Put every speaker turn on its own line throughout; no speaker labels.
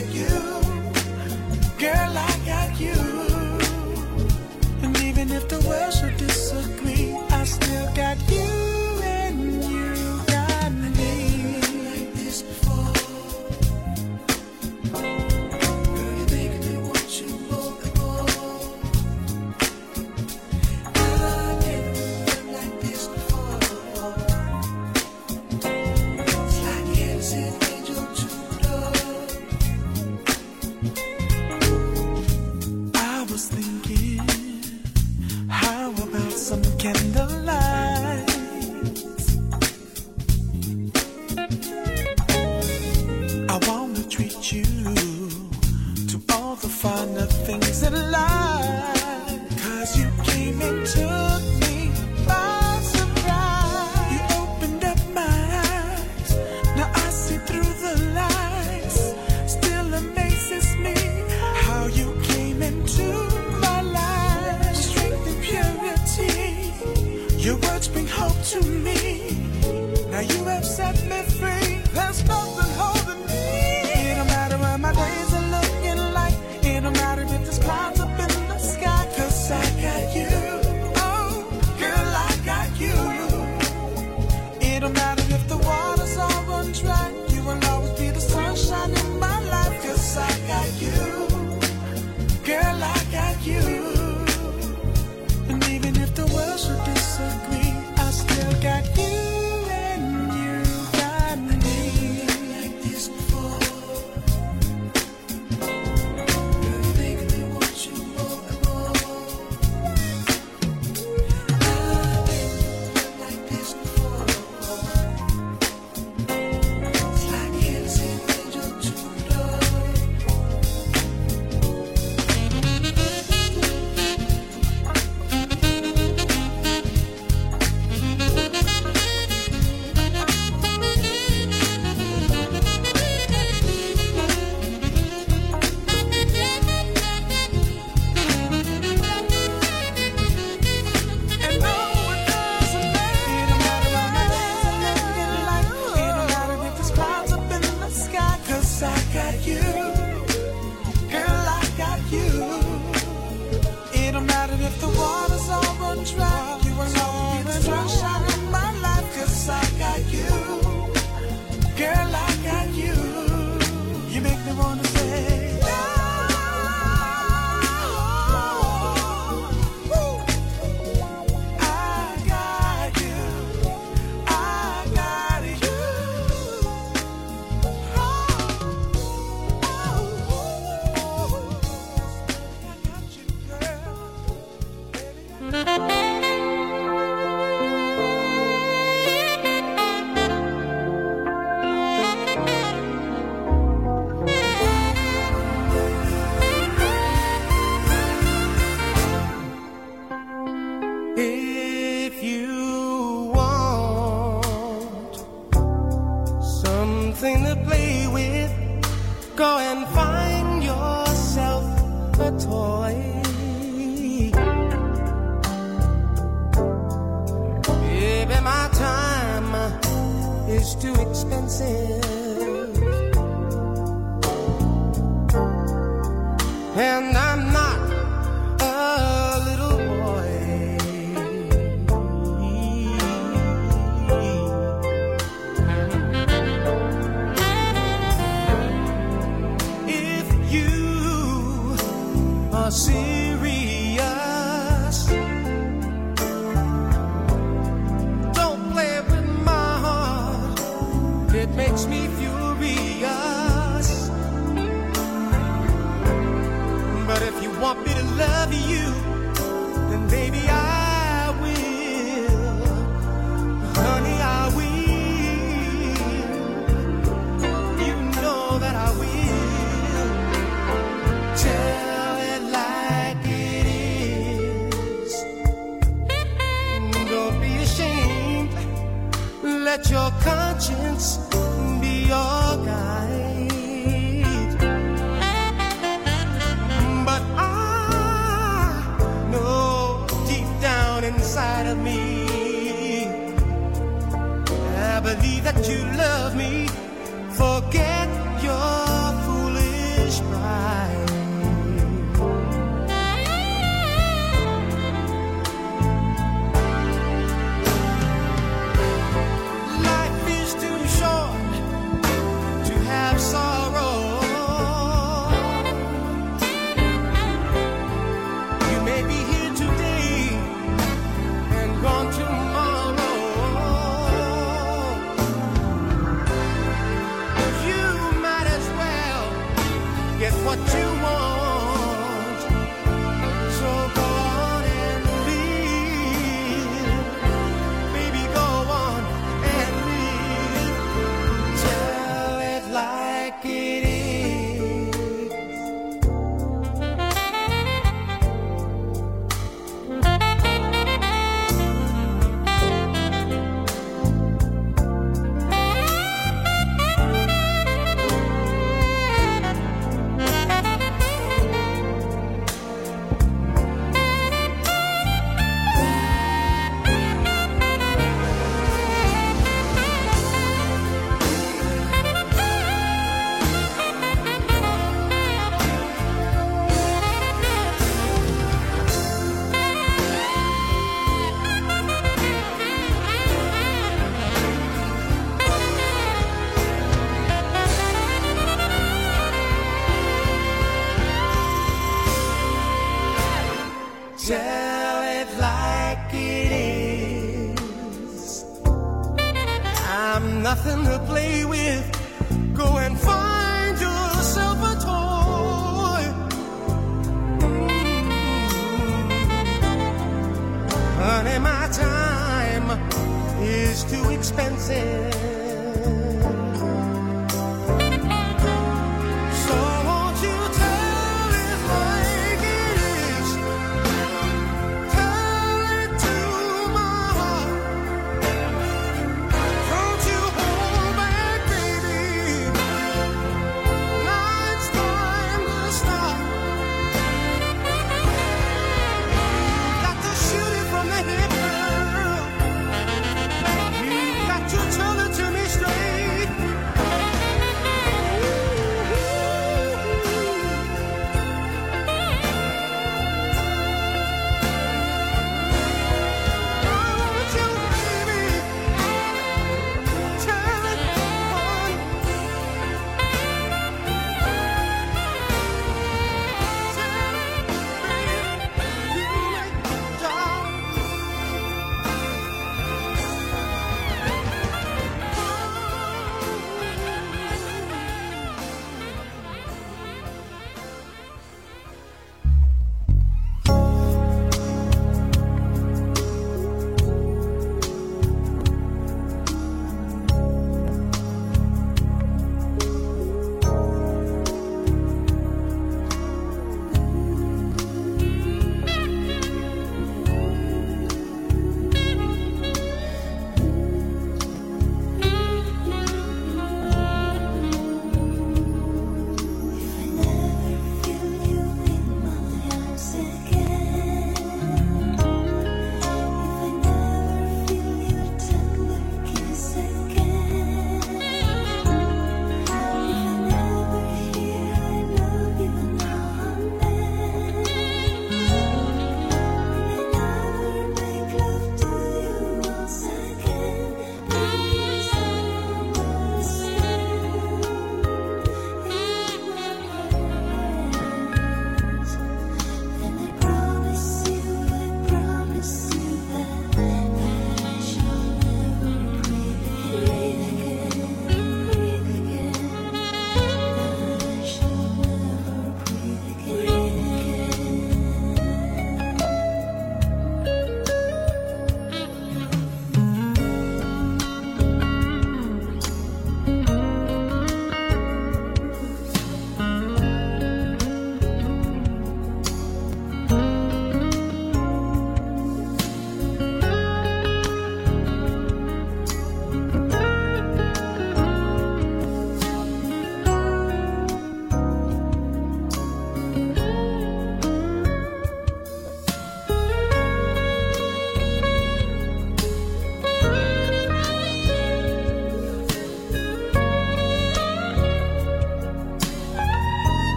Got you,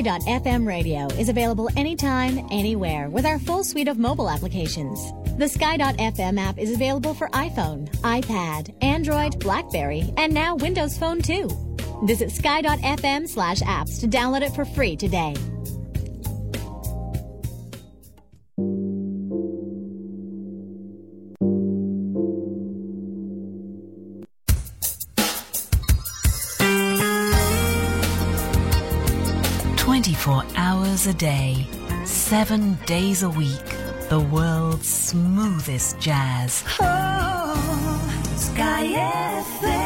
Sky.fm radio is available anytime, anywhere with our full suite of mobile applications. The Sky.fm app is available for iPhone, iPad, Android, Blackberry, and now Windows Phone too. Visit sky.fm slash apps to download it for free today.
Hours a day, 7 days a week, the world's smoothest jazz.
Oh, Sky FM.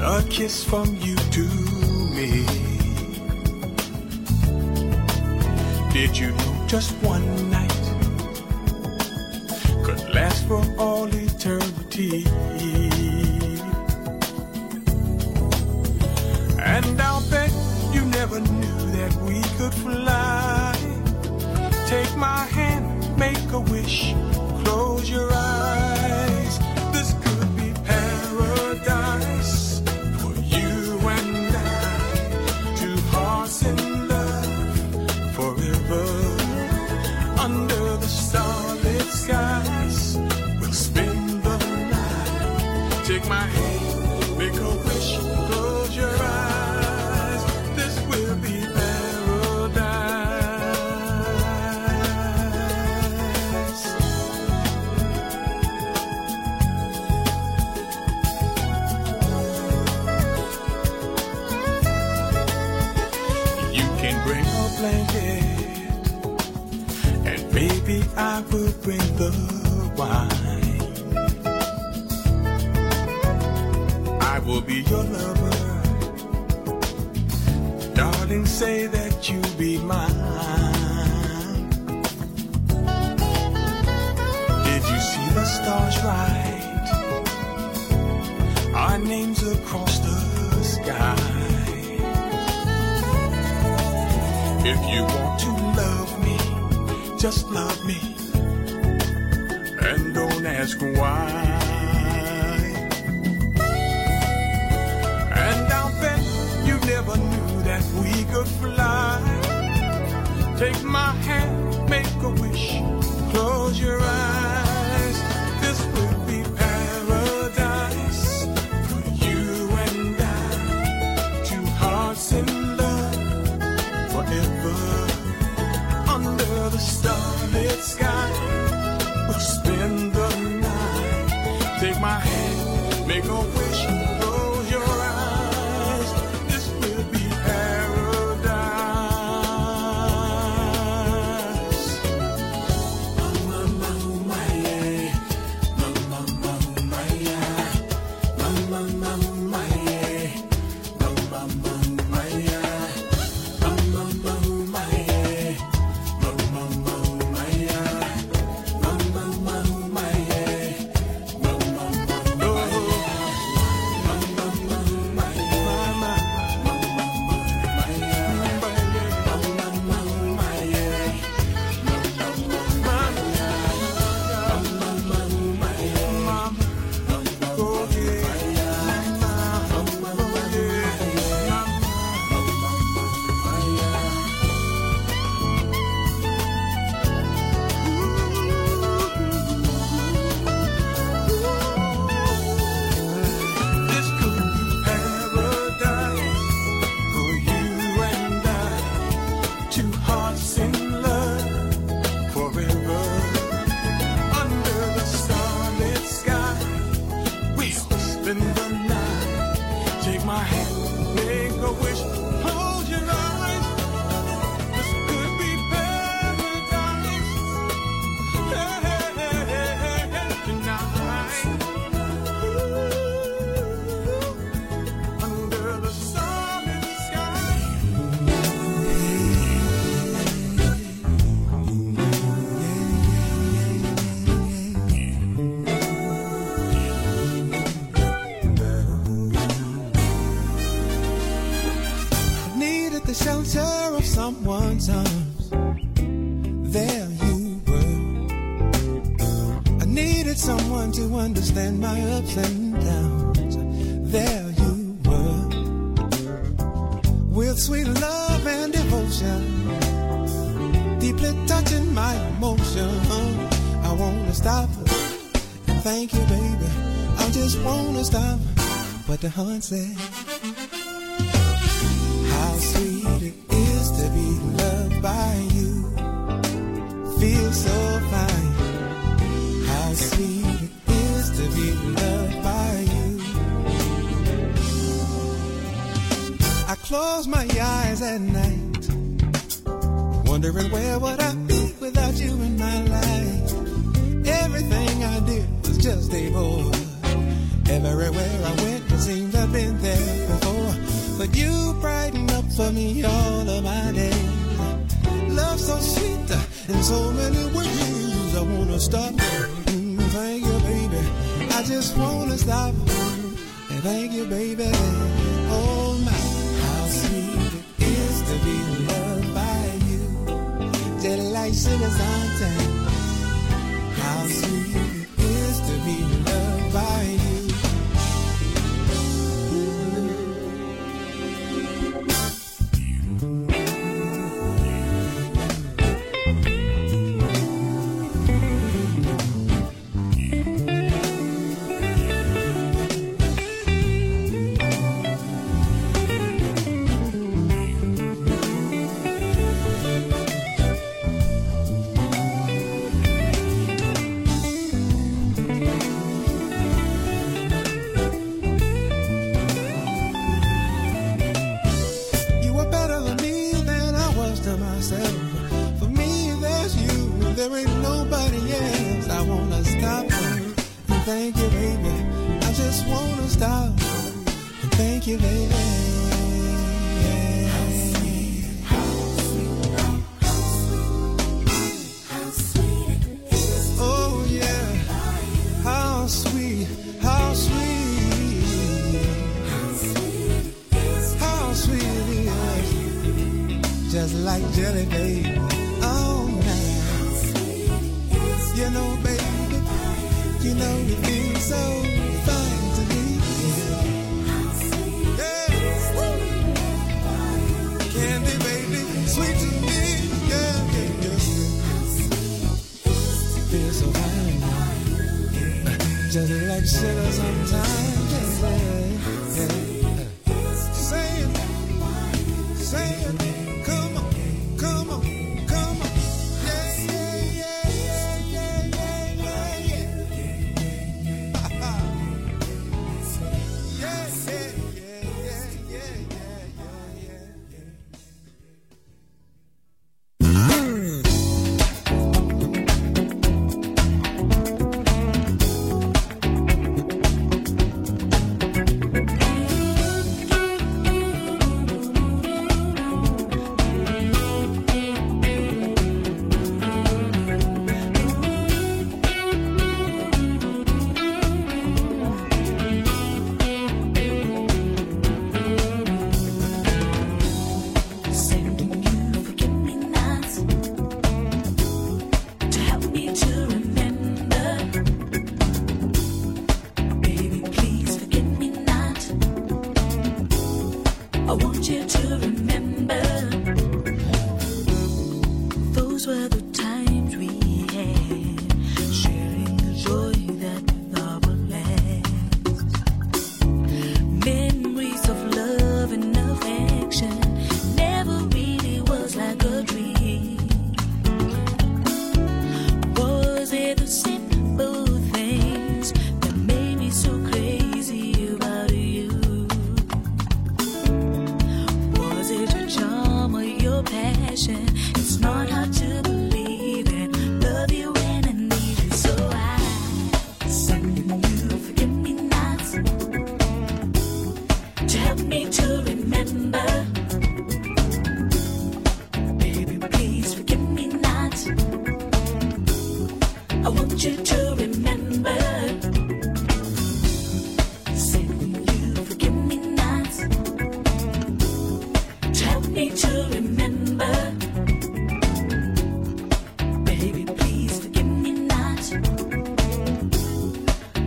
A kiss from you to me. Did you know just one night could last for all eternity? I'll bet you never knew that we could fly. Take my hand, make a wish, close your eyes. This could be paradise the wine. I will be your lover. Darling, say that you'll be mine. Did you see the stars write? Our names across the sky. If you want to love me, just love me ask why. And I'll bet you never knew that we could fly. Take my hand, make a wish, close your eyes. Hand, make Two hearts in
understand my ups and downs. There you were. With sweet love and devotion, deeply touching my emotion. I wanna stop thank you, baby. I just wanna stop what the heart said. At night, wondering where would I be without you in my life. Everything I did was just a bore. Everywhere I went, it seems I've been there before. But you brighten up for me all of my days. Love so sweet uh, in so many ways. I wanna stop and thank you, baby. I just wanna stop and thank you, baby. Just like sugar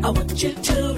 I
want you to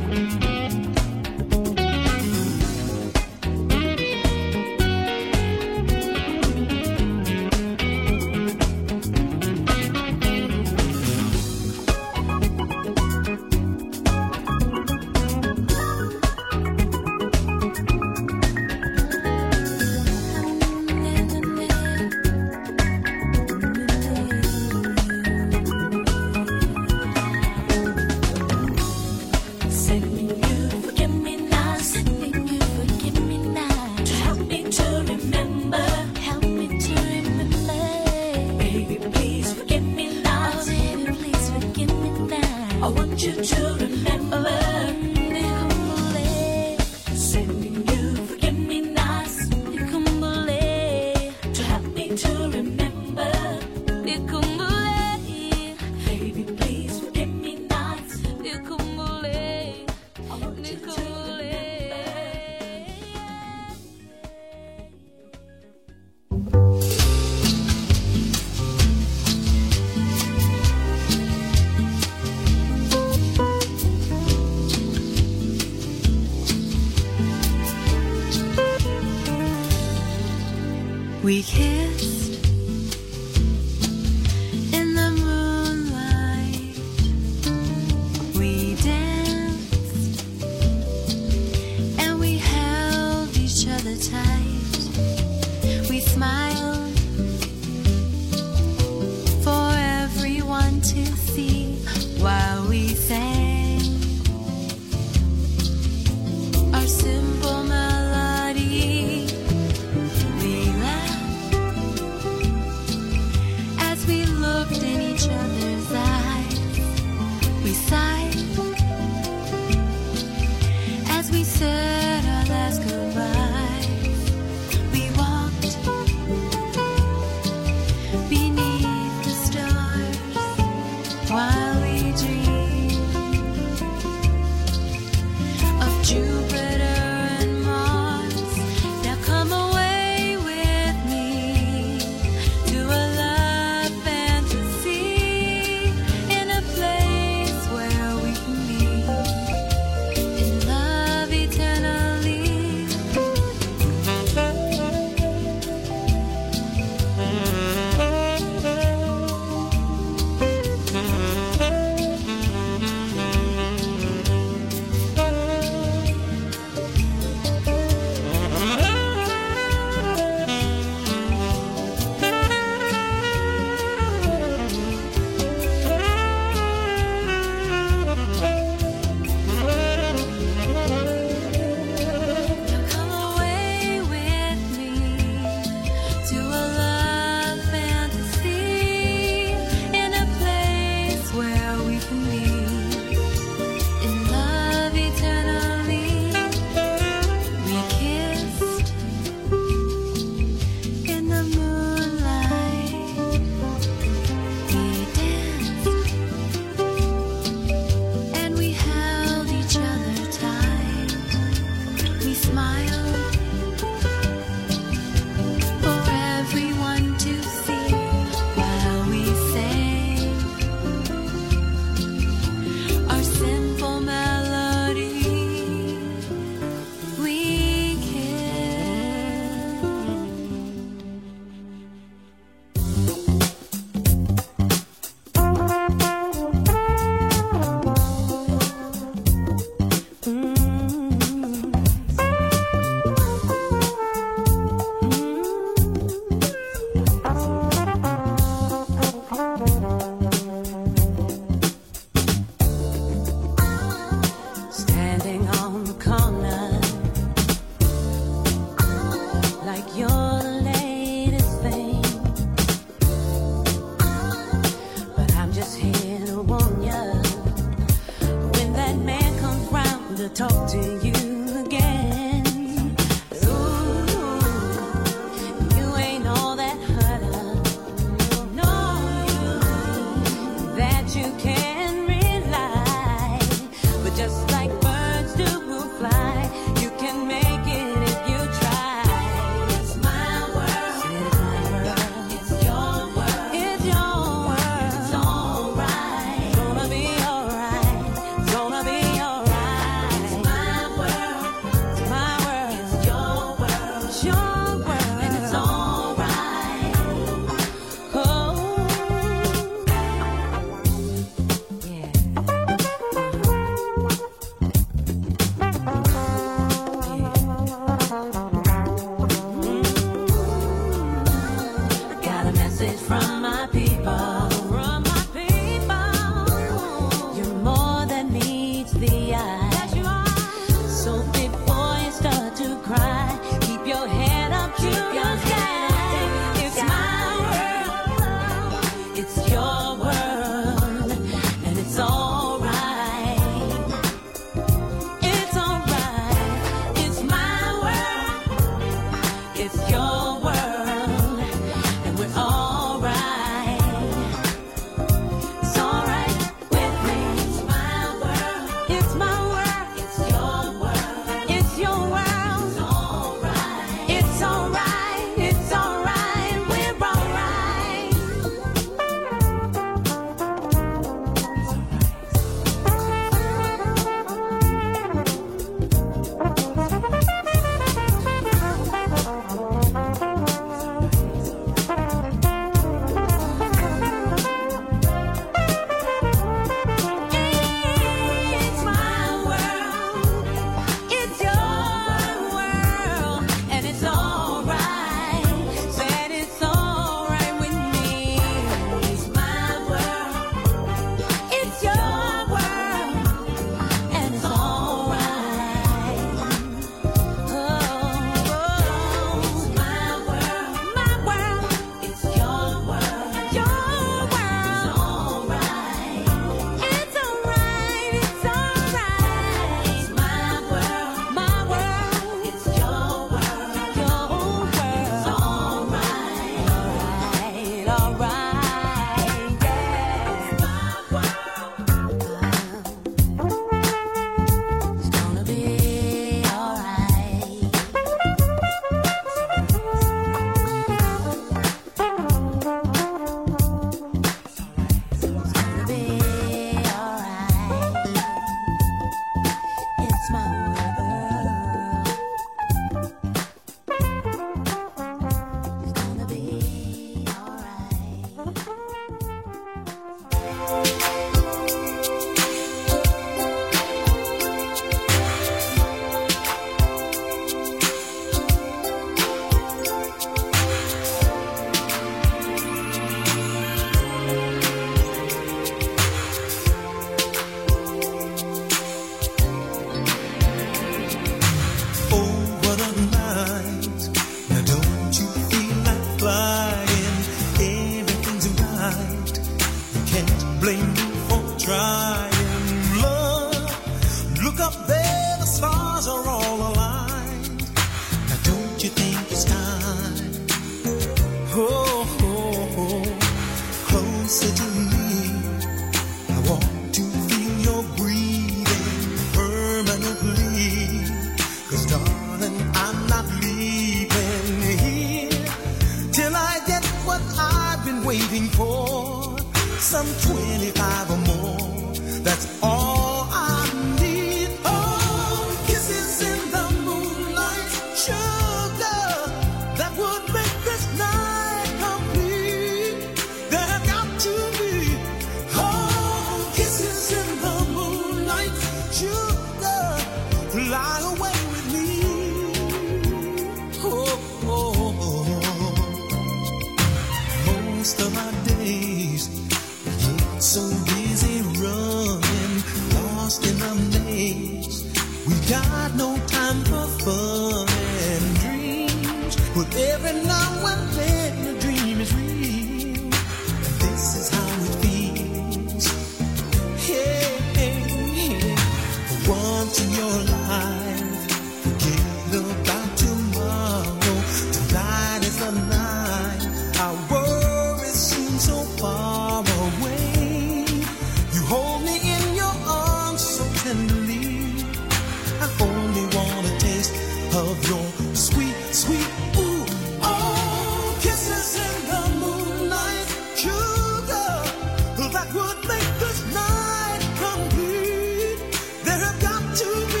to be